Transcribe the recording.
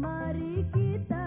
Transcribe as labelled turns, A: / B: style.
A: mari kita